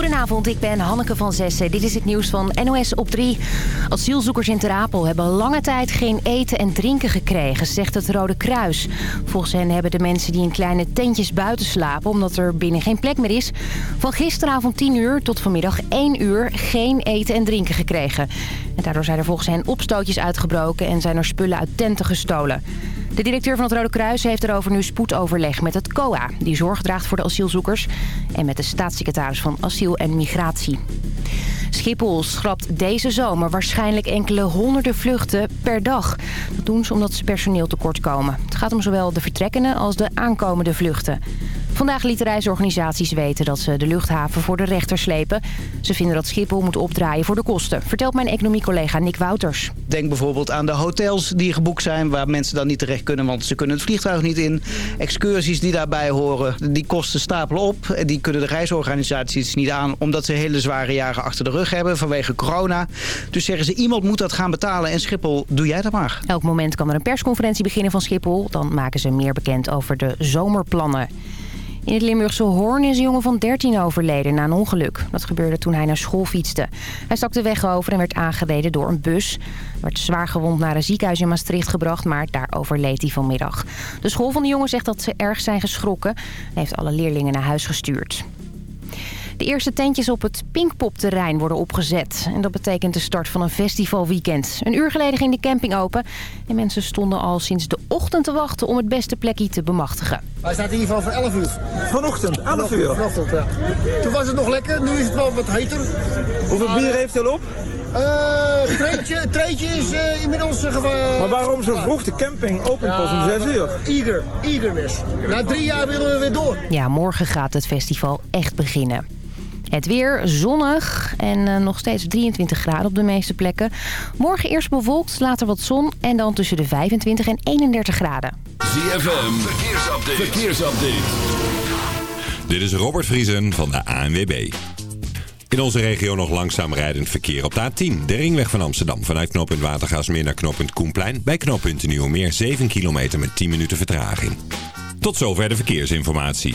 Goedenavond, ik ben Hanneke van Zessen. Dit is het nieuws van NOS op 3. Asielzoekers in Terapel hebben lange tijd geen eten en drinken gekregen, zegt het Rode Kruis. Volgens hen hebben de mensen die in kleine tentjes buiten slapen, omdat er binnen geen plek meer is, van gisteravond 10 uur tot vanmiddag 1 uur geen eten en drinken gekregen. En daardoor zijn er volgens hen opstootjes uitgebroken en zijn er spullen uit tenten gestolen. De directeur van het Rode Kruis heeft erover nu spoedoverleg met het COA... die zorg draagt voor de asielzoekers... en met de staatssecretaris van Asiel en Migratie. Schiphol schrapt deze zomer waarschijnlijk enkele honderden vluchten per dag. Dat doen ze omdat ze personeel tekort komen. Het gaat om zowel de vertrekkende als de aankomende vluchten. Vandaag lieten reisorganisaties weten dat ze de luchthaven voor de rechter slepen. Ze vinden dat Schiphol moet opdraaien voor de kosten, vertelt mijn economiecollega Nick Wouters. Denk bijvoorbeeld aan de hotels die geboekt zijn... waar mensen dan niet terecht kunnen, want ze kunnen het vliegtuig niet in. Excursies die daarbij horen, die kosten stapelen op. En die kunnen de reisorganisaties niet aan... omdat ze hele zware jaren achter de rug hebben vanwege corona. Dus zeggen ze, iemand moet dat gaan betalen en Schiphol, doe jij dat maar. Elk moment kan er een persconferentie beginnen van Schiphol. Dan maken ze meer bekend over de zomerplannen. In het Limburgse Hoorn is een jongen van 13 overleden na een ongeluk. Dat gebeurde toen hij naar school fietste. Hij stak de weg over en werd aangereden door een bus. Hij werd zwaar gewond naar een ziekenhuis in Maastricht gebracht, maar daar overleed hij vanmiddag. De school van de jongen zegt dat ze erg zijn geschrokken. Hij heeft alle leerlingen naar huis gestuurd. De eerste tentjes op het Pinkpop-terrein worden opgezet. En dat betekent de start van een festivalweekend. Een uur geleden ging de camping open. En mensen stonden al sinds de ochtend te wachten om het beste plekje te bemachtigen. Hij staat in ieder geval voor 11 uur. Vanochtend, 11 uur. Vanochtend, ja. Toen was het nog lekker, nu is het wel wat heter. Hoeveel bier heeft hij al op? Eh, het treetje, treetje is eh, inmiddels... Uh, maar waarom zo vroeg? De camping opent pas om 6 uur. Ieder, ieder mis. Na drie jaar willen we weer door. Ja, morgen gaat het festival echt beginnen. Het weer zonnig en uh, nog steeds 23 graden op de meeste plekken. Morgen eerst bewolkt, later wat zon en dan tussen de 25 en 31 graden. ZFM, verkeersupdate. verkeersupdate. Dit is Robert Vriesen van de ANWB. In onze regio nog langzaam rijdend verkeer op de A10. De ringweg van Amsterdam vanuit knooppunt Watergaasmeer naar knooppunt Koenplein. Bij knooppunt Nieuwmeer 7 kilometer met 10 minuten vertraging. Tot zover de verkeersinformatie.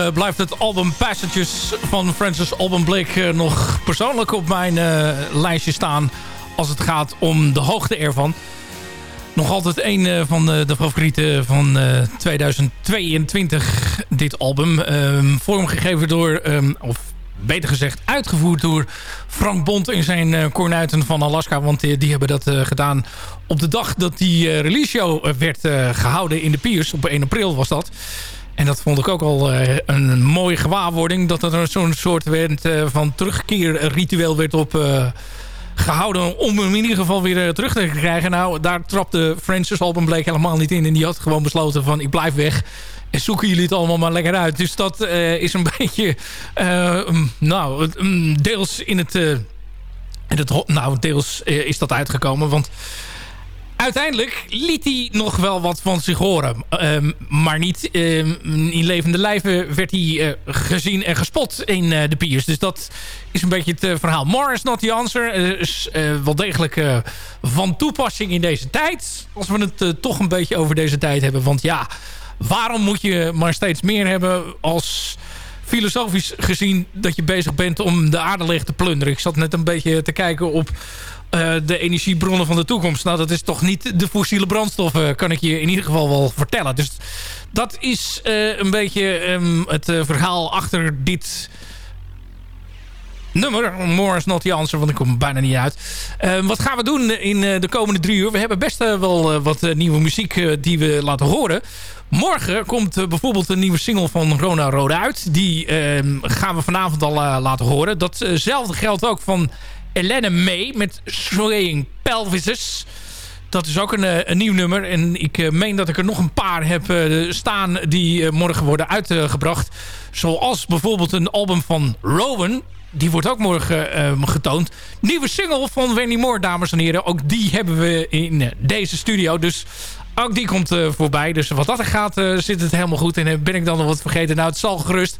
Eh, blijft het album Passages van Francis Alban Blake eh, nog persoonlijk op mijn eh, lijstje staan als het gaat om de hoogte ervan. Nog altijd een van de, favorieten van eh, 2022, dit album. Ehm, vormgegeven door, ehm, of beter gezegd uitgevoerd door Frank Bond in zijn Kornuiten van Alaska. Want die, hebben dat gedaan op de dag dat die release show werd eh, gehouden in de Piers. Op 1 april was dat. En dat vond ik ook al eh, een mooie gewaarwording. Dat er zo'n soort werd, eh, van terugkeerritueel werd op eh, gehouden. Om hem in ieder geval weer terug te krijgen. Nou, daar trapte Francis Alban helemaal niet in. En die had gewoon besloten van ik blijf weg. En zoeken jullie het allemaal maar lekker uit. Dus dat is een beetje... mm, nou, mm, deels in het... eh, in het nou, deels is dat uitgekomen. Want uiteindelijk liet hij nog wel wat van zich horen. Ehm, maar niet ehm, in levende lijven werd hij eh, gezien en gespot in eh, de Piers. Dus dat is een beetje het eh, verhaal. More is not the answer. Is wel degelijk van toepassing in deze tijd. Als we het toch een beetje over deze tijd hebben. Want ja, waarom moet je maar steeds meer hebben als filosofisch gezien dat je bezig bent om de aarde leeg te plunderen. Ik zat net een beetje te kijken op eh, de energiebronnen van de toekomst. Nou, dat is toch niet de fossiele brandstoffen, kan ik je in ieder geval wel vertellen. Dus dat is eh, een beetje ehm, het eh, verhaal achter dit nummer. More is not the answer, want ik kom er bijna niet uit. Eh, wat gaan we doen in eh, de komende drie uur? We hebben best eh, wel eh, wat eh, nieuwe muziek eh, die we laten horen. Morgen komt eh, bijvoorbeeld een nieuwe single van Rona Rode uit. Die eh, gaan we vanavond al eh, laten horen. Datzelfde geldt ook van Elena May met Swaying Pelvises. Dat is ook een, eh, een nieuw nummer. En ik eh, meen dat ik er nog een paar heb eh, staan die morgen worden uitgebracht. Zoals bijvoorbeeld een album van Rowan. Die wordt ook morgen eh, getoond. Nieuwe single van Wendy Moore, dames en heren. Ook die hebben we in deze studio. Dus ook die komt eh, voorbij. Dus wat dat er gaat, eh, zit het helemaal goed. En ben ik dan nog wat vergeten? Nou, het zal gerust.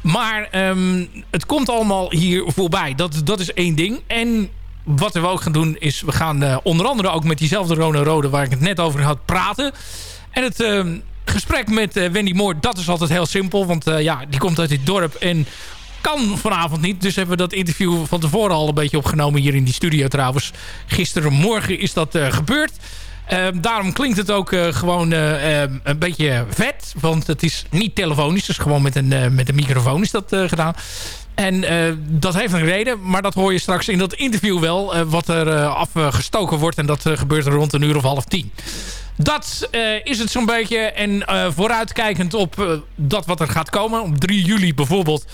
Maar ehm, het komt allemaal hier voorbij. Dat, dat is één ding. En wat we ook gaan doen is... we gaan eh, onder andere ook met diezelfde Rona Rode... waar ik het net over had praten. En het ehm, gesprek met Wendy Moore... dat is altijd heel simpel. Want ja, die komt uit dit dorp en kan vanavond niet. Dus hebben we dat interview van tevoren al een beetje opgenomen... hier in die studio trouwens. Gisterenmorgen is dat gebeurd. Ehm, daarom klinkt het ook eh, gewoon eh, ehm, een beetje vet. Want het is niet telefonisch. Dus gewoon met een, eh, met een microfoon is dat gedaan. En dat heeft een reden. Maar dat hoor je straks in dat interview wel. wat er afgestoken wordt. En dat gebeurt er rond een uur of half tien. Dat is het zo'n beetje. En vooruitkijkend op dat wat er gaat komen. Op 3 juli bijvoorbeeld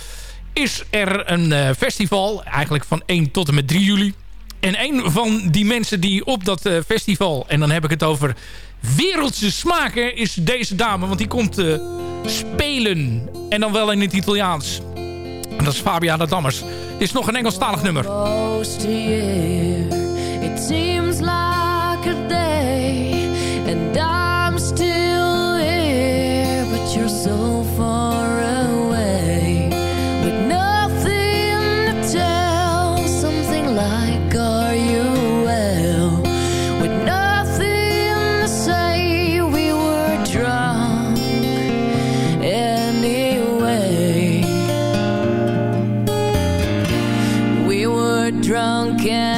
is er een festival. Eigenlijk van 1 tot en met 3 juli. En een van die mensen die op dat eh, festival... en dan heb ik het over wereldse smaken... is deze dame, want die komt uh, spelen. En dan wel in het Italiaans. En dat is Fabiana Dammers. Dit is nog een Engelstalig nummer. It seems like a day again.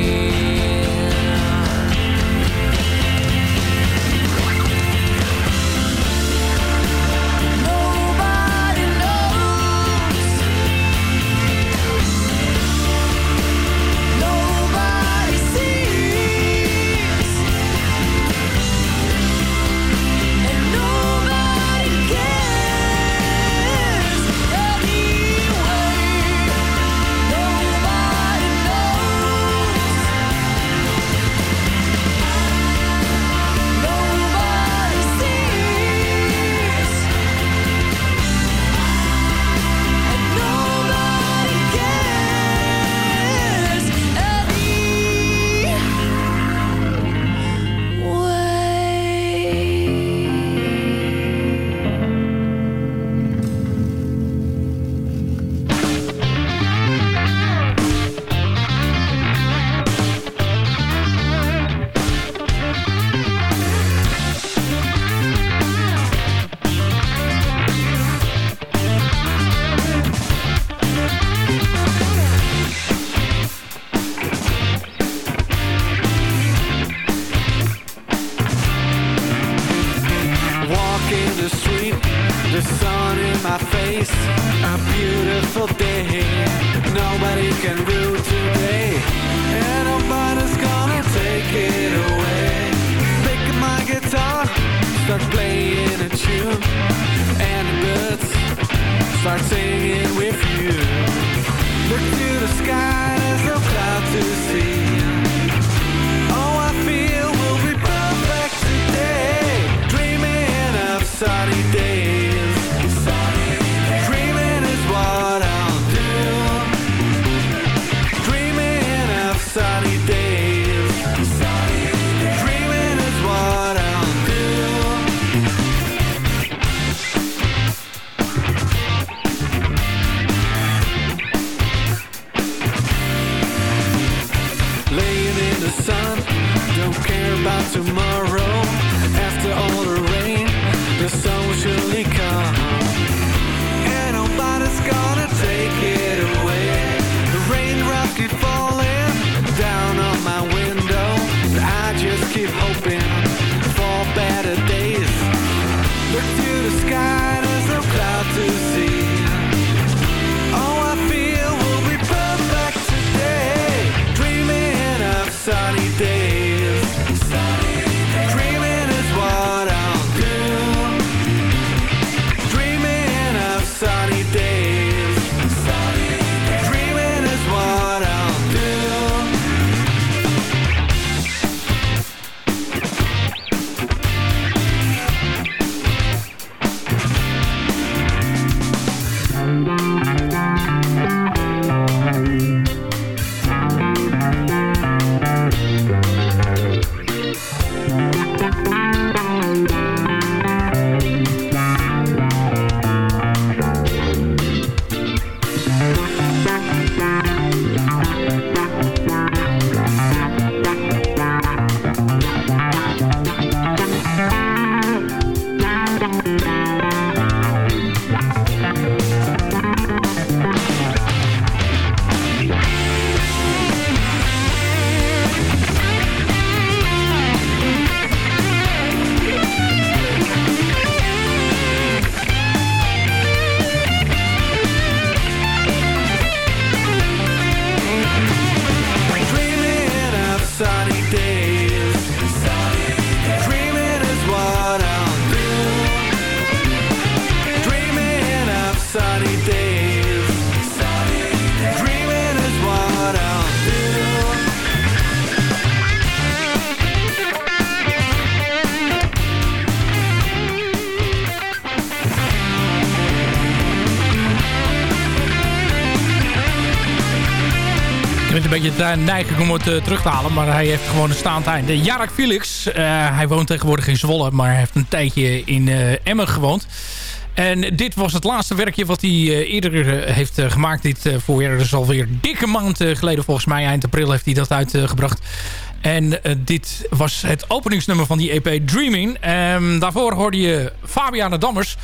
Beetje de neiging om het eh, terug te halen. Maar hij heeft gewoon een staand einde. Jarak Felix. eh, hij woont tegenwoordig in Zwolle. Maar heeft een tijdje in eh, Emmen gewoond. En dit was het laatste werkje wat hij eh, eerder eh, heeft eh, gemaakt dit eh, voorjaar. Dat is alweer dikke maand eh, geleden volgens mij. Eind april heeft hij dat uitgebracht. En eh, dit was het openingsnummer van die EP Dreaming. Ehm, daarvoor hoorde je Fabiana Dammers.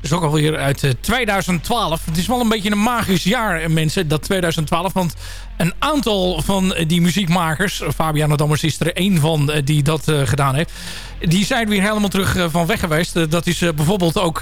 Is ook alweer uit eh, 2012. Het is wel een beetje een magisch jaar, eh, mensen, dat 2012. Want een aantal van eh, die muziekmakers... Fabiana Dammers is er één van eh, die dat eh, gedaan heeft... die zijn weer helemaal terug eh, van weg geweest. Eh, dat is eh, bijvoorbeeld ook...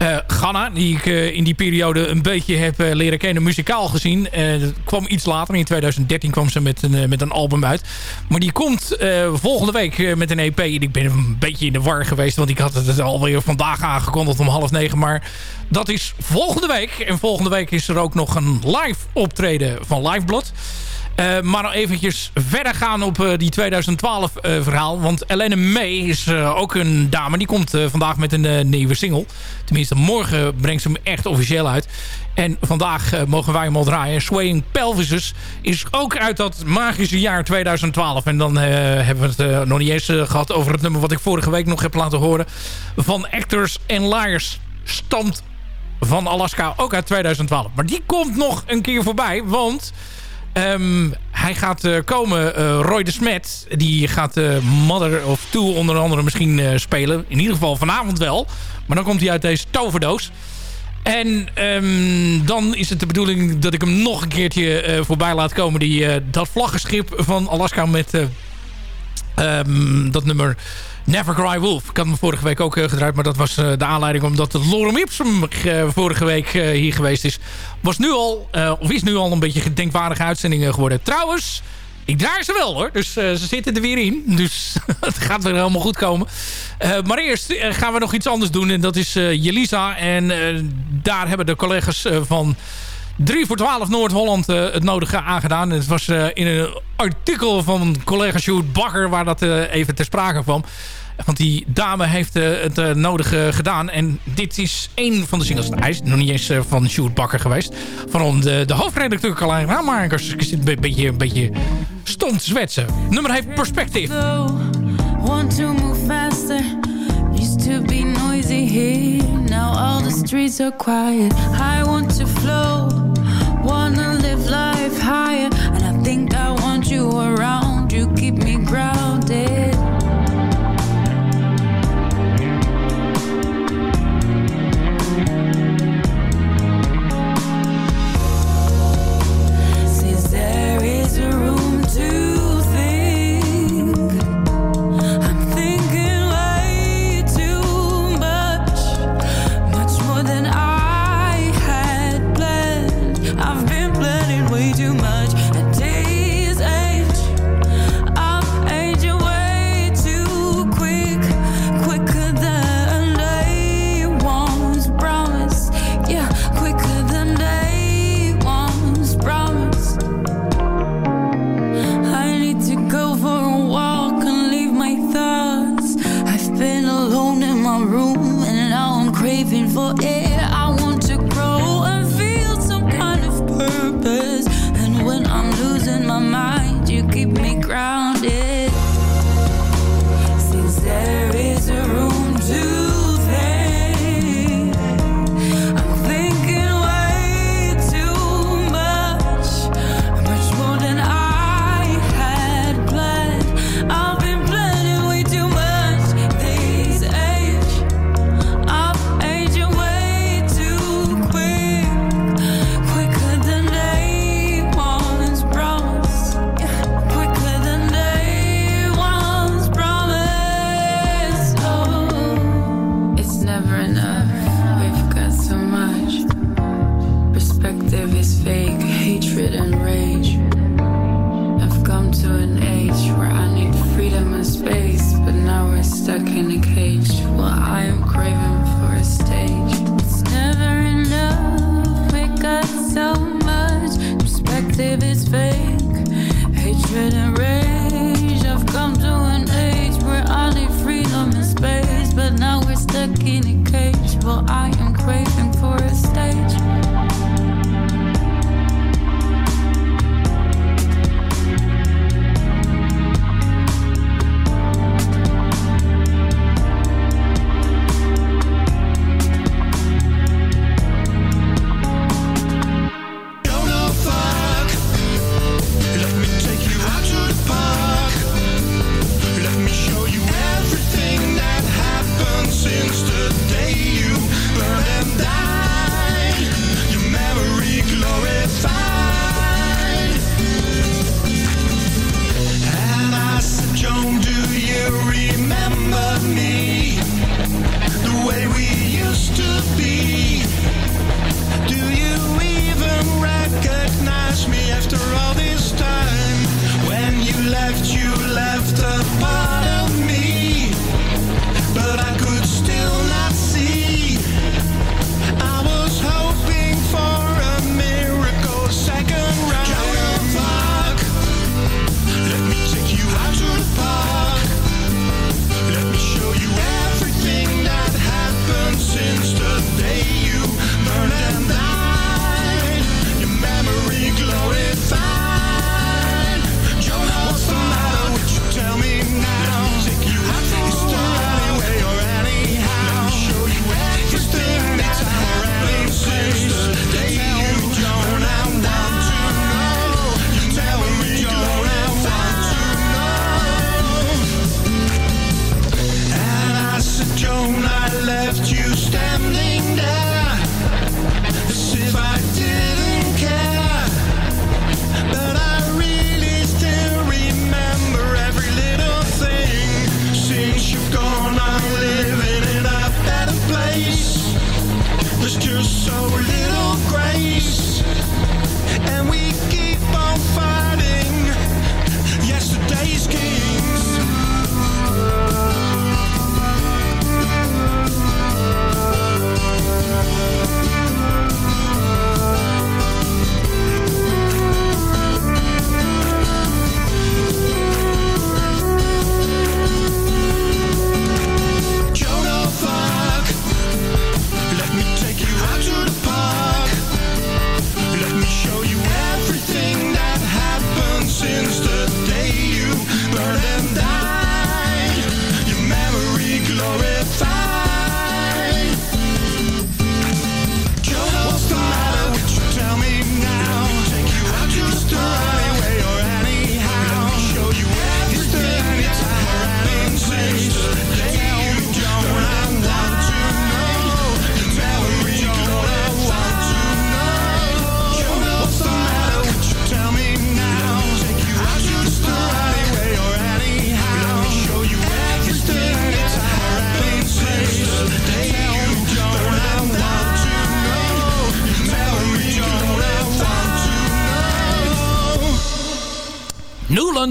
eh, Ghana, die ik eh, in die periode een beetje heb eh, leren kennen, muzikaal gezien. Dat kwam iets later, in 2013 kwam ze met een, met een album uit. Maar die komt volgende week met een EP. Ik ben een beetje in de war geweest, want ik had het alweer vandaag aangekondigd om half negen. Maar dat is volgende week. En volgende week is er ook nog een live optreden van Liveblood. Eh, maar eventjes verder gaan op eh, die 2012 eh, verhaal. Want Elene May is ook een dame. Die komt vandaag met een nieuwe single. Tenminste, morgen brengt ze hem echt officieel uit. En vandaag mogen wij hem al draaien. Swaying Pelvises is ook uit dat magische jaar 2012. En dan hebben we het nog niet eens eh, gehad over het nummer... wat ik vorige week nog heb laten horen. Van Actors and Liars. Stamt van Alaska, ook uit 2012. Maar die komt nog een keer voorbij, want... Ehm, hij gaat eh, komen, eh, Roy de Smet. Die gaat eh, Mother of Two onder andere misschien spelen. In ieder geval vanavond wel. Maar dan komt hij uit deze toverdoos. En ehm, dan is het de bedoeling dat ik hem nog een keertje voorbij laat komen. Die, dat vlaggenschip van Alaska met eh, ehm, dat nummer Never Cry Wolf. Ik had hem vorige week ook gedraaid, maar dat was de aanleiding omdat Lorem Ipsum vorige week hier geweest is. Was nu al, of is nu al een beetje gedenkwaardige uitzending geworden. Trouwens, ik draai ze wel hoor. Dus ze zitten er weer in. Dus het gaat weer helemaal goed komen. maar eerst gaan we nog iets anders doen. En dat is Jelisa. En daar hebben de collega's van 3 voor 12 Noord-Holland uh, het nodige aangedaan. Het was uh, in een artikel van collega Sjoerd Bakker... waar dat uh, even ter sprake kwam. Want die dame heeft het nodige gedaan. En dit is één van de singles. Hij is nog niet eens van Sjoerd Bakker geweest. Van de, de hoofdredacteur Carlijn Raammakers. Ik zit een beetje, een beetje stond zwetsen. Nummer heeft perspectief. Want to move faster. Used to be noisy here. Now all the streets are quiet. I want to flow. Wanna live life higher, and I think I want you around. for air. I want to grow and feel some kind of purpose. And when I'm losing my mind, you keep me grounded.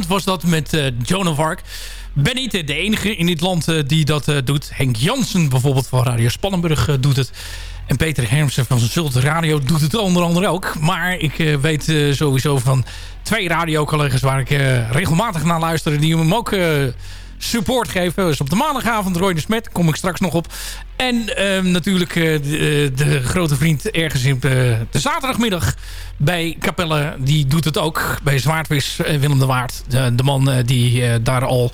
Was dat met eh, Joan of Arc. Ben niet de enige in dit land eh, die dat eh, doet. Henk Jansen bijvoorbeeld van Radio Spannenburg doet het. En Peter Hermsen van Zult Radio doet het onder andere ook. Maar ik weet sowieso van twee radiocollega's waar ik regelmatig naar luister. Die hem ook support geven. Dus op de maandagavond Roy de Smet. Kom ik straks nog op. En ehm, natuurlijk eh, de, de grote vriend ergens in eh, de zaterdagmiddag bij Capelle. Die doet het ook bij Zwaardvis. eh, Willem de Waard. De, de man eh, die eh, daar al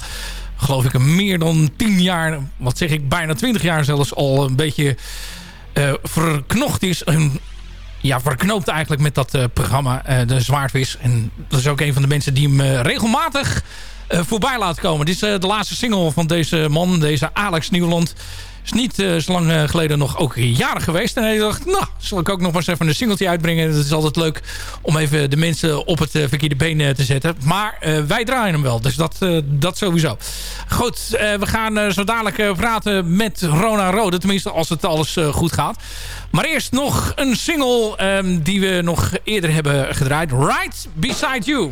geloof ik meer dan 10 jaar, wat zeg ik, bijna 20 jaar zelfs al een beetje eh, verknocht is. En, ja, verknoopt eigenlijk met dat eh, programma, eh, de Zwaardvis. En dat is ook een van de mensen die hem eh, regelmatig eh, voorbij laat komen. Dit is eh, de laatste single van deze man, deze Alex Nieuwland. Is niet eh, zo lang eh, geleden nog ook jarig geweest. En hij dacht, nou, zal ik ook nog maar eens even een singeltje uitbrengen. Dat is altijd leuk om even de mensen op het eh, verkeerde been eh, te zetten. Maar eh, wij draaien hem wel, dus dat, eh, dat sowieso. Goed, eh, we gaan eh, zo dadelijk eh, praten met Rona Rode. Tenminste, als het alles eh, goed gaat. Maar eerst nog een single ehm, die we nog eerder hebben gedraaid. Right Beside You.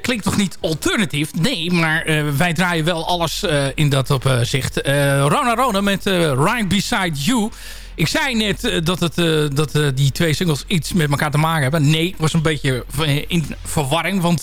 Klinkt toch niet alternatief? Nee, maar eh, wij draaien wel alles eh, in dat opzicht. Eh Rona Rona met Right Beside You. Ik zei net eh, dat, het, eh, dat eh, die twee singles iets met elkaar te maken hebben. Nee, was een beetje in verwarring. Want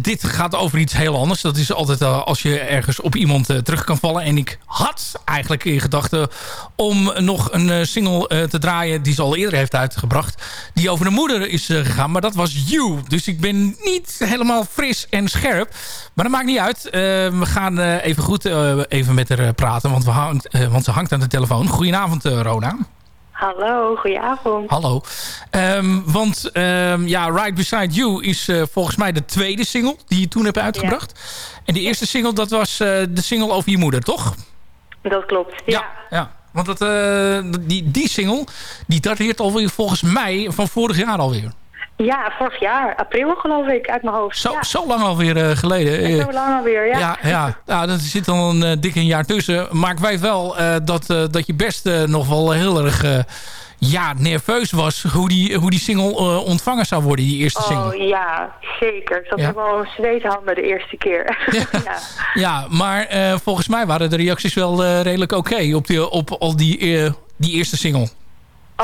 dit gaat over iets heel anders. Dat is altijd als je ergens op iemand terug kan vallen. En ik had eigenlijk in gedachten om nog een single te draaien... die ze al eerder heeft uitgebracht. Die over de moeder is gegaan. Maar dat was You. Dus ik ben niet helemaal fris en scherp. Maar dat maakt niet uit. We gaan even goed even met haar praten. Want, we want ze hangt aan de telefoon. Goedenavond, eh, Hallo, goedenavond. Hallo. Ehm, want ehm, ja, Right Beside You is eh, volgens mij de tweede single die je toen hebt uitgebracht. En de eerste single, dat was eh, de single over je moeder, toch? Dat klopt, ja. Ja, want dat, eh, die, die single, die dateert alweer volgens mij van vorig jaar alweer. Ja, vorig jaar, april geloof ik, uit mijn hoofd. Zo, ja. zo lang alweer eh, geleden. En Eh, zo lang alweer, ja. Ja, ja. ja dat zit dan een eh, dik een jaar tussen. Maar ik weet wel eh, dat, dat je best nog wel heel erg ja, nerveus was... hoe die, hoe die single ontvangen zou worden, die eerste single. Oh ja, zeker. Ik zat Ja. helemaal een zweethanden de eerste keer. ja. Ja, maar volgens mij waren de reacties wel redelijk oké... op, die, op al die, die eerste single.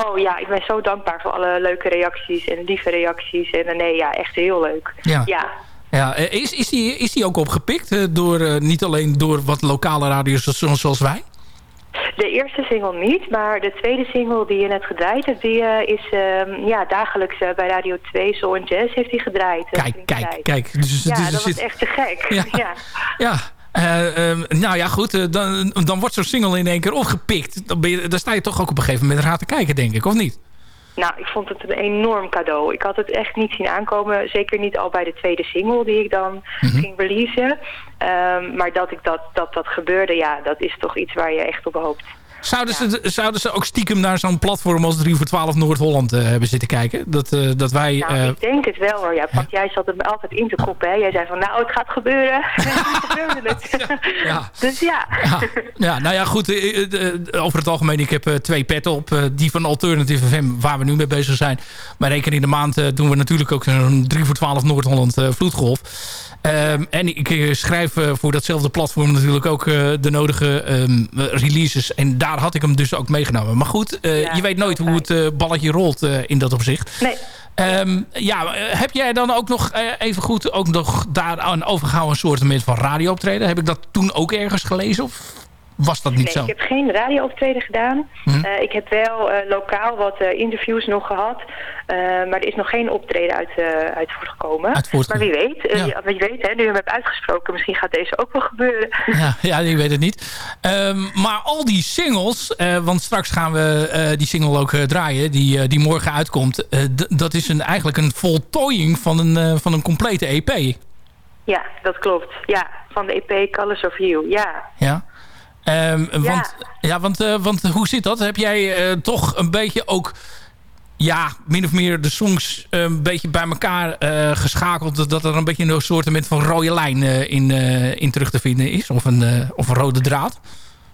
Oh ja, ik ben zo dankbaar voor alle leuke reacties en lieve reacties. En eh, nee, ja, echt heel leuk. Ja. ja. Ja, eh, is, is, die, is die ook opgepikt? eh, door, niet alleen door wat lokale radiostations zoals wij? De eerste single niet, maar de tweede single die je net gedraaid hebt, die is ehm, ja, dagelijks bij Radio 2 Soul Jazz heeft hij gedraaid. Kijk, kijk, kijk. Dus, ja, dus dat was zit- echt te gek. Ja. Ja. Ja, eh, ehm, nou ja, goed. eh, dan, dan wordt zo'n single in één keer opgepikt. Dan, ben je, dan sta je toch ook op een gegeven moment raar te kijken, denk ik, of niet? Nou, ik vond het een enorm cadeau. Ik had het echt niet zien aankomen. Zeker niet al bij de tweede single die ik dan Mhm. ging releasen. Ehm, maar dat, ik dat, dat dat gebeurde, ja, dat is toch iets waar je echt op hoopt. Zouden, ze, zouden ze ook stiekem naar zo'n platform als 3 voor 12 Noord-Holland eh, hebben zitten kijken? Dat, eh, dat wij... Nou, eh, ik denk het wel hoor. Ja, jij zat het me altijd in te koppen. Hè? Jij zei van, nou, het gaat gebeuren. Het. Ja. Dus ja. Ja, ja, nou ja, goed. over het algemeen, ik heb twee petten op. die van Alternative FM, waar we nu mee bezig zijn. Maar één keer in de maand doen we natuurlijk ook een 3 voor 12 Noord-Holland vloedgolf. Ehm, en ik eh, schrijf eh, voor datzelfde platform natuurlijk ook eh, de nodige ehm, releases. En daar had ik hem dus ook meegenomen. Maar goed, Ja, je weet nooit hoe het balletje rolt in dat opzicht. Nee. Ehm, ja, heb jij dan ook nog even goed ook nog daaraan overgehouden een soort van radiooptreden? Heb ik dat toen ook ergens gelezen of was dat niet nee, zo? ik heb geen radiooptreden gedaan. Mhm. Eh, ik heb wel eh, lokaal wat eh, interviews nog gehad. Eh, maar er is nog geen optreden uit, uit voortgekomen. Uit voortgekomen. Maar wie weet, Ja. wie weet hè, nu je hem hebt uitgesproken, misschien gaat deze ook wel gebeuren. Ja, ja, je weet het niet. Ehm, maar al die singles, want straks gaan we die single ook draaien, die, die morgen uitkomt. dat is een, eigenlijk een voltooiing van een, van een complete EP. Ja, dat klopt. Ja, van de EP Colors of You. Ja. Ja. Ehm, Want, ja, want, eh, want hoe zit dat? Heb jij eh, toch een beetje ook... Ja, min of meer de songs eh, een beetje bij elkaar geschakeld. Dat er een beetje een soort van rode lijn in, in terug te vinden is. Of een, of een rode draad.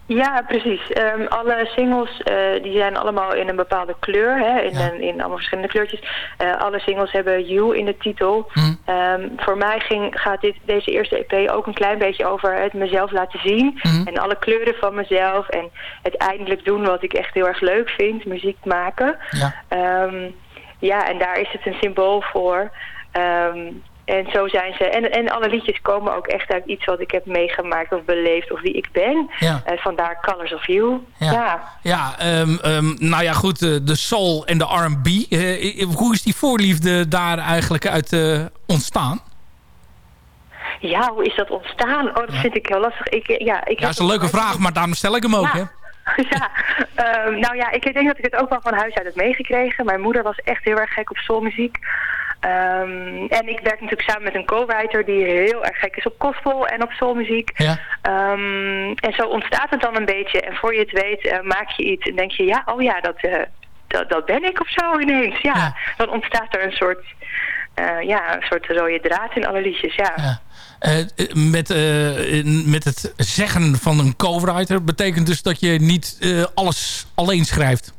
Ja, precies. Ehm, alle singles eh, die zijn allemaal in een bepaalde kleur, hè, in, een, in allemaal verschillende kleurtjes. Eh, alle singles hebben You in de titel. Ehm, voor mij ging, gaat dit, deze eerste EP ook een klein beetje over het mezelf laten zien. En alle kleuren van mezelf. En het eindelijk doen wat ik echt heel erg leuk vind, muziek maken. Ja. Ehm, ja, en daar is het een symbool voor. En zo zijn ze. En, en alle liedjes komen ook echt uit iets wat ik heb meegemaakt of beleefd of wie ik ben. Ja. Eh, vandaar Colors of You. Ja. Ja. Ja, ehm, ehm, nou ja, goed. eh, de soul en de R&B. eh, hoe is die voorliefde daar eigenlijk uit ontstaan? Ja, hoe is dat ontstaan? Oh, dat vind ik heel lastig. Ik, ja, ik Ja, dat is een leuke vraag, maar daarom stel ik hem ook. Hè? ja, ehm, nou ja, ik denk dat ik het ook wel van huis uit heb meegekregen. Mijn moeder was echt heel erg gek op soulmuziek. Ehm, en ik werk natuurlijk samen met een co-writer die heel erg gek is op gospel en op soulmuziek. Ja. Ehm, en zo ontstaat het dan een beetje. En voor je het weet eh, maak je iets en denk je, ja, oh ja, dat, eh, dat, dat ben ik of zo ineens. Ja, dan ontstaat er een soort, eh, ja, een soort rode draad in alle liedjes, ja. Ja. Met, met het zeggen van een co-writer betekent dus dat je niet alles alleen schrijft.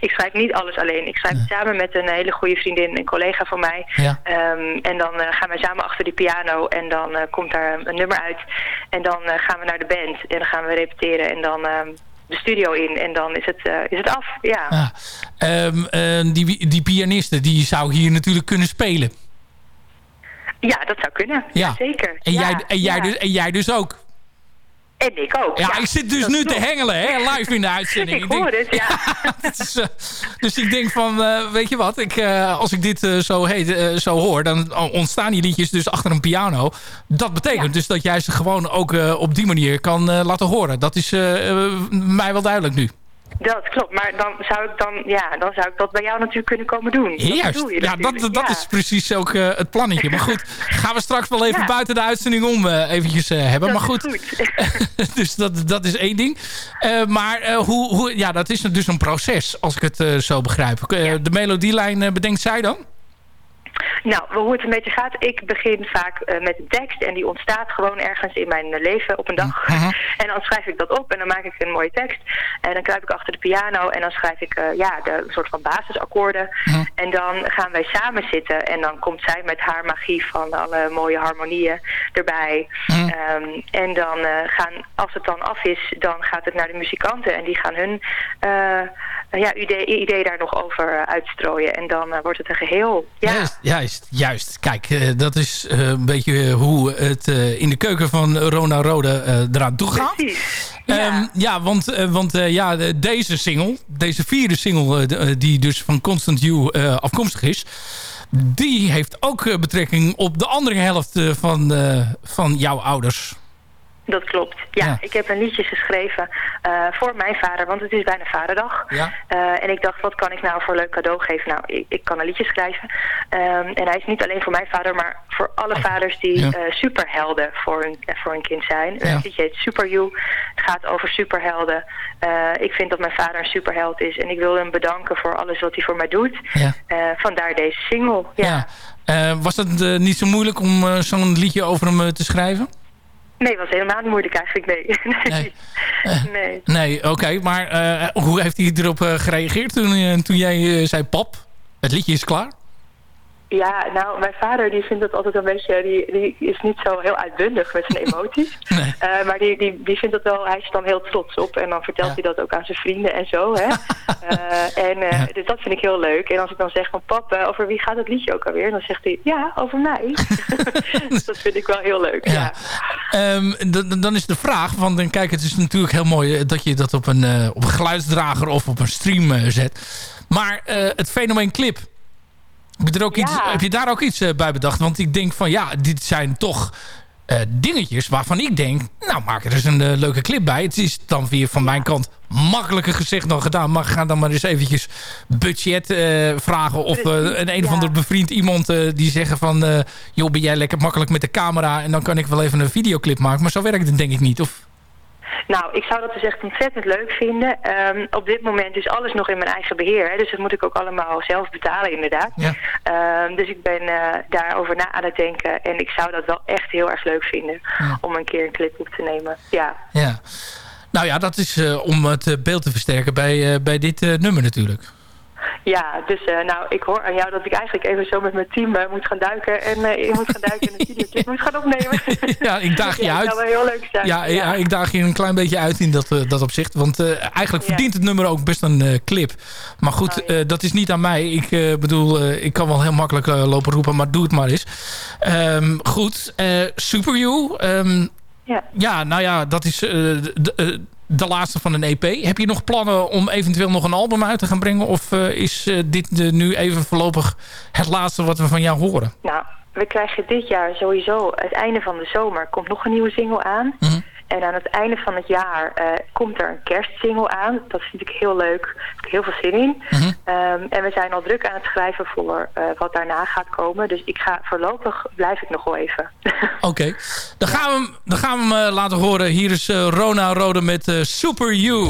Ik schrijf niet alles alleen. Ik schrijf samen met een hele goede vriendin, een collega van mij. Ja. Ehm, en dan eh, gaan wij samen achter die piano en dan eh, komt daar een nummer uit. En dan eh, gaan we naar de band en dan gaan we repeteren en dan ehm, de studio in. En dan is het, is het af, ja. Ehm, eh, die, die pianiste die zou hier natuurlijk kunnen spelen. Ja, dat zou kunnen. Ja. Zeker. En, Ja, jij, en, jij, ja. dus, en jij dus ook. En ik ook. Ja, ik zit dus nu klopt. te hengelen, hè, live in de uitzending. Ik hoor het, ja. Eh, dus ik denk van, eh, weet je wat, ik, eh, als ik dit zo, heet, zo hoor... dan ontstaan die liedjes dus achter een piano. Dat betekent dus dat jij ze gewoon ook op die manier kan laten horen. Dat is mij wel duidelijk nu. Dat klopt, maar dan zou ik dan, ja, dan zou ik dat bij jou natuurlijk kunnen komen doen. Juist, ja, dat, dat ja. is precies ook eh, het plannetje. Maar goed, gaan we straks wel even Ja. buiten de uitzending om eh, eventjes eh, hebben. Dat maar goed, dus dat, dat is één ding. Maar hoe, hoe, ja, dat is dus een proces, als ik het zo begrijp. De melodielijn bedenkt zij dan? Nou, hoe het een beetje gaat, ik begin vaak eh, met een tekst en die ontstaat gewoon ergens in mijn eh, leven op een dag. En dan schrijf ik dat op en dan maak ik een mooie tekst. En dan kruip ik achter de piano en dan schrijf ik eh, ja, de een soort van basisakkoorden. En dan gaan wij samen zitten en dan komt zij met haar magie van alle mooie harmonieën erbij. Ehm, en dan gaan, als het dan af is, dan gaat het naar de muzikanten en die gaan hun ja, idee, idee daar nog over eh, uitstrooien. En dan eh, wordt het een geheel. Ja. Juist, juist, juist. Kijk, eh, dat is een beetje hoe het in de keuken van Rona Rode eraan toe gaat. Precies. Ja, ja want, want ja, de- deze single, deze vierde single... die dus van Constant You afkomstig is... die heeft ook betrekking op de andere helft van, van jouw ouders. Dat klopt. Ja, Ja. ik heb een liedje geschreven eh, voor mijn vader, want het is bijna vaderdag. Ja. Eh, en ik dacht, wat kan ik nou voor leuk cadeau geven? Nou, ik, ik kan een liedje schrijven. Ehm, en hij is niet alleen voor mijn vader, maar voor alle vaders die Ja. eh, superhelden voor hun, voor hun kind zijn. Ja. Het liedje heet Super You. Het gaat over superhelden. Ik vind dat mijn vader een superheld is. En ik wil hem bedanken voor alles wat hij voor mij doet. Ja. Vandaar deze single. Ja. Was het niet zo moeilijk om zo'n liedje over hem te schrijven? Nee, was helemaal niet moeilijk eigenlijk, nee. nee. nee. Nee, oké. maar eh, hoe heeft hij erop eh, gereageerd toen, eh, toen jij eh, zei... Pap, het liedje is klaar? Ja, nou, mijn vader die vindt het altijd een beetje, die, die is niet zo heel uitbundig met zijn emoties. Eh, maar die, die, die vindt het wel, hij is dan heel trots op. En dan vertelt hij dat ook aan zijn vrienden en zo. Hè? Eh, en eh, dus dat vind ik heel leuk. En als ik dan zeg van pap, eh, over wie gaat het liedje ook alweer? Dan zegt hij, ja, over mij. dus dat vind ik wel heel leuk, ja. Ehm, d- d- dan is de vraag, want dan kijk, het is natuurlijk heel mooi dat je dat op een, op een geluidsdrager of op een stream zet. Maar het fenomeen clip, heb je, er ook iets, heb je daar ook iets eh, bij bedacht? Want ik denk van ja, dit zijn toch eh, dingetjes waarvan ik denk, nou maak er eens een eh, leuke clip bij. Het is dan weer van mijn kant makkelijker gezegd dan gedaan. Maar ga dan maar eens eventjes budget vragen of een een of ander bevriend iemand die zeggen van... joh, ben jij lekker makkelijk met de camera en dan kan ik wel even een videoclip maken. Maar zo werkt het denk ik niet. Of, Nou, ik zou dat dus echt ontzettend leuk vinden. Ehm, op dit moment is alles nog in mijn eigen beheer. Hè, dus dat moet ik ook allemaal zelf betalen inderdaad. Ja. Ehm, dus ik ben eh, daarover na aan het denken. En ik zou dat wel echt heel erg leuk vinden. Om een keer een clip op te nemen. Ja. ja. Nou ja, dat is eh, om het eh, beeld te versterken bij, bij dit nummer natuurlijk. Ja, dus eh, nou, ik hoor aan jou dat ik eigenlijk even zo met mijn team eh, moet gaan duiken. En eh ik moet gaan duiken en een videoclip moet gaan opnemen. Ja, ik daag je Ja, uit. Dat zou wel heel leuk zijn. Ja, ja. ik daag je een klein beetje uit in dat, dat opzicht. Want eigenlijk verdient het nummer ook best een clip. Maar goed, eh, dat is niet aan mij. Ik bedoel, ik kan wel heel makkelijk lopen roepen, maar doe het maar eens. Ehm, goed, Super You. ehm, Ja. ja, nou ja, dat is de, eh, laatste van een EP. Heb je nog plannen om eventueel nog een album uit te gaan brengen? Of eh, is eh, dit de, nu even voorlopig het laatste wat we van jou horen? Nou, we krijgen dit jaar sowieso, het einde van de zomer, komt nog een nieuwe single aan. En aan het einde van het jaar eh, komt er een kerstsingle aan. Dat vind ik heel leuk. Daar heb ik heel veel zin in. Ehm, en we zijn al druk aan het schrijven voor eh, wat daarna gaat komen. Dus ik ga voorlopig, blijf ik nog wel even. Oké, dan, gaan we hem- dan gaan we hem eh, laten horen. Hier is Rona Rode met Super You.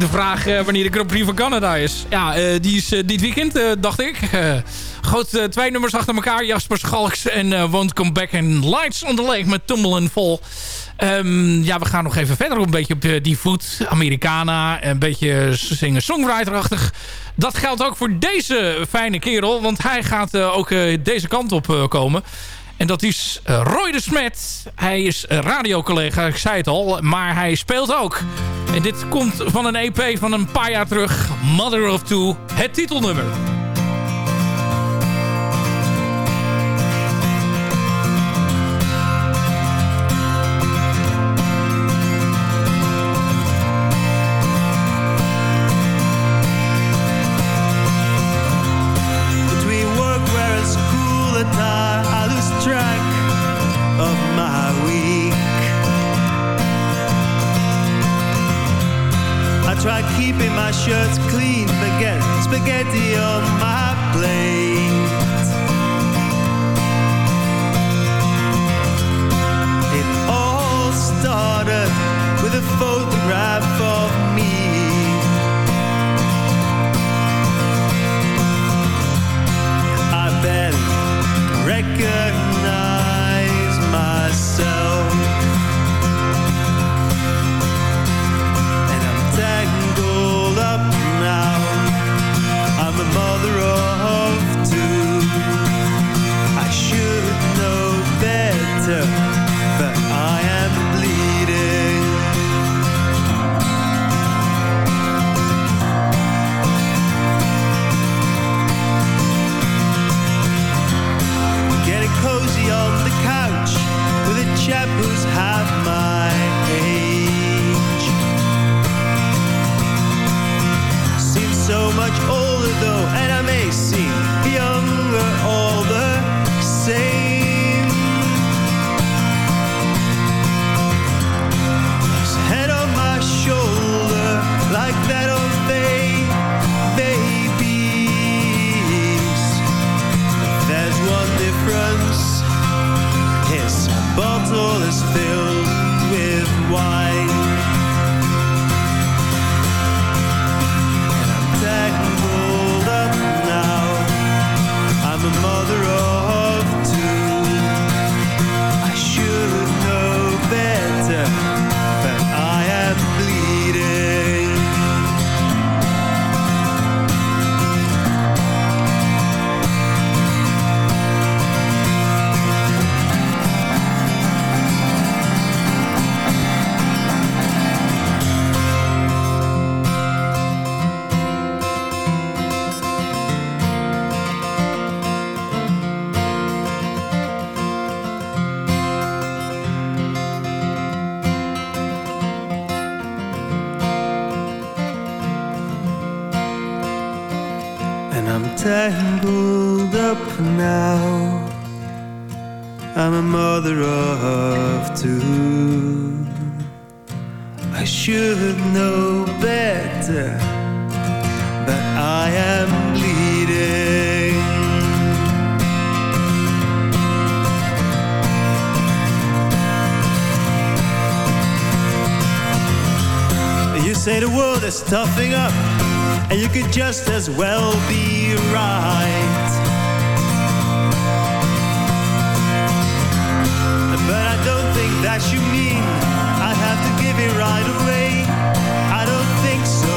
de vraag eh, wanneer de Grand Prix van Canada is. Ja, eh, die is eh, dit weekend, dacht ik. goed, twee nummers achter elkaar. Jasper Schalks en Won't Come Back and Lights on the Lake met Tumble en vol. Ehm, ja, we gaan nog even verder een beetje op die voet. Americana, een beetje zingen-songwriterachtig. Dat geldt ook voor deze fijne kerel, want hij gaat ook deze kant op komen. En dat is eh, Roy de Smet. Hij is eh, radiocollega, ik zei het al, maar hij speelt ook. En dit komt van een EP van een paar jaar terug. Mother of Two, het titelnummer. Say the world is toughing up, and you could just as well be right. But I don't think that you mean I have to give it right away. I don't think so.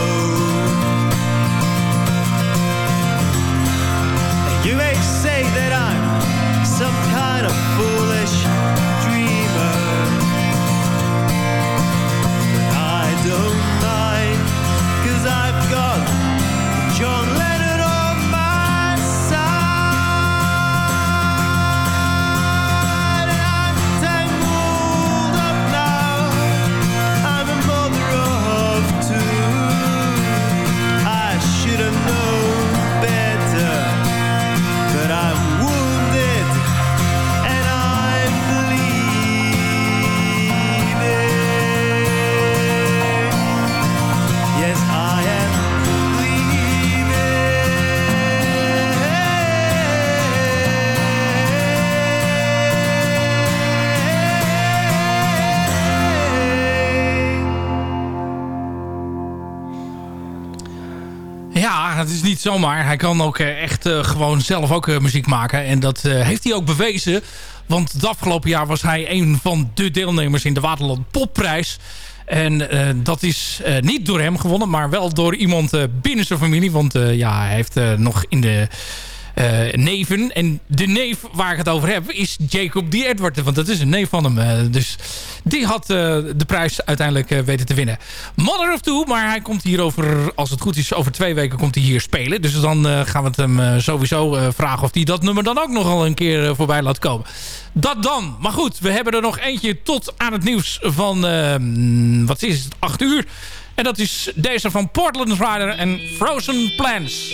You may say that I'm some kind of foolish Het is niet zomaar. Hij kan ook eh, echt eh, gewoon zelf ook eh, muziek maken. En dat heeft hij ook bewezen. Want het afgelopen jaar was hij een van de deelnemers in de Waterland Popprijs. En dat is niet door hem gewonnen, maar wel door iemand binnen zijn familie. Want ja, hij heeft nog in de neven. En de neef waar ik het over heb is Jacob D. Edward. Want dat is een neef van hem. eh, dus die had eh, de prijs uiteindelijk eh, weten te winnen. Mother of Two, maar hij komt hier over, als het goed is, over twee weken komt hij hier spelen. Dus dan eh, gaan we het hem eh, sowieso eh, vragen of hij dat nummer dan ook nogal een keer eh, voorbij laat komen. Dat dan. Maar goed, we hebben er nog eentje tot aan het nieuws van, eh, wat is het, 8 uur. En dat is deze van Portland Rider en Frozen Plans.